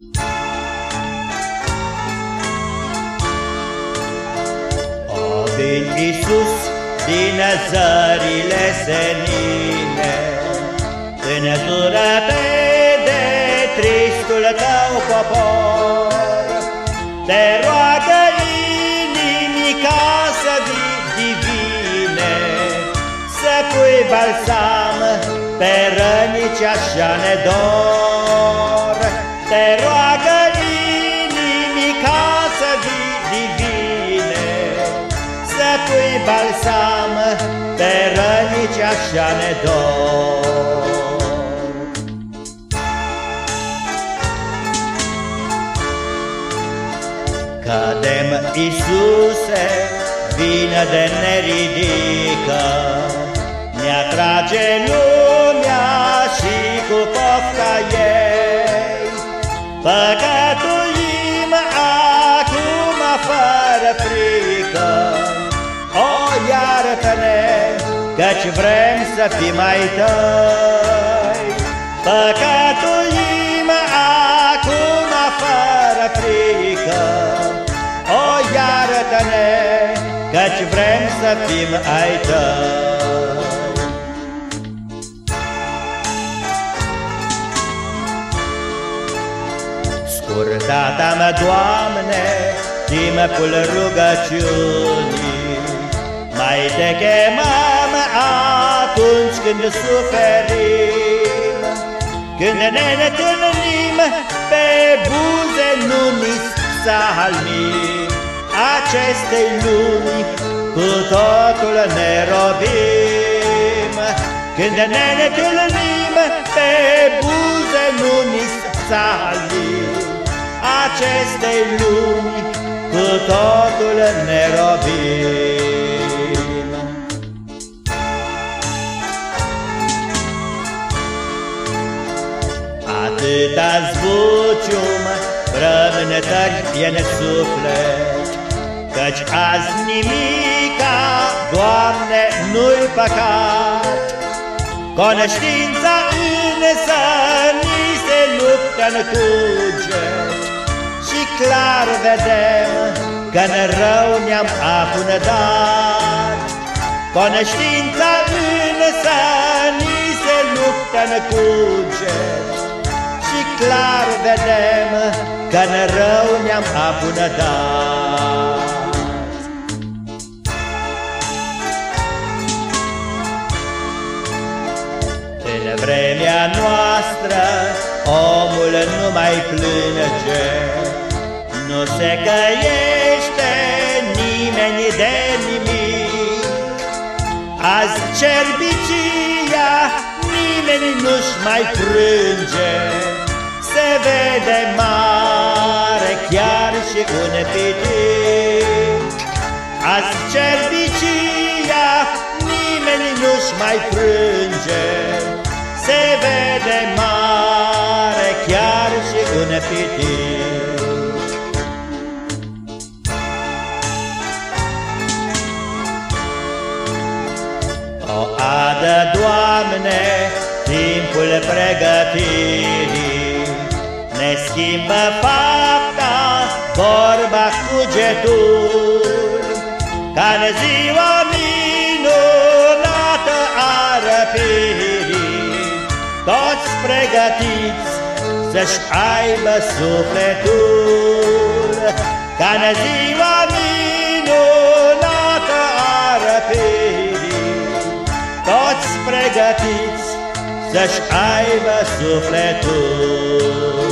O, din Iisus, din zările senine, Înătură-te de tristul tău popor, Te roagă inimica să divine, Să pui balsam pe răni ce așa ne dor. Te roagă inimica să divine, Să pui balsam pe răni ce așa ne dor. Cădem, Iisuse, vină de ne ridică, Ne atrage lumea căci vrem să fim mai tăi. Păcătuim acum fără frică, O, iartă-ne, căci vrem să fim ai tăi. Scurtata-mă, Doamne, timpul rugăciunii, Mai te chemăm atunci când suferim, Când ne întâlnim pe buze nu ni psalmii, Acestei luni cu totul ne robim, Când ne întâlnim pe buze nu ni psalmii, Acestei luni cu totul ne robim. Atâta zbucium, rămânătări e în suflet, Căci azi nimica, Doamne, nu-i păcat. Conștiința însă ni se luptă în cuget Și clar vedem că în rău ne-am afundat. Conștiința însă ni se luptă în cuget Și clar vedem că în rău ne-am afundat. În vremea noastră omul nu mai plânge, Nu se căiește nimeni de nimic. Azi cerbicia nimeni nu-și mai frânge, Se vede mare chiar și un pitic. Azi cerbicia nimeni nu-și mai frânge, Se vede mare chiar și un pitic. O adă, Doamne, timpul pregătirii, Ne schimbă fapta, vorba cugetul, Ca în ziua minunată a răpirii, Toți pregătiți să-și aibă sufletul, Ca în ziua minunată a răpirii, Toți pregătiți să-și aibă sufletul.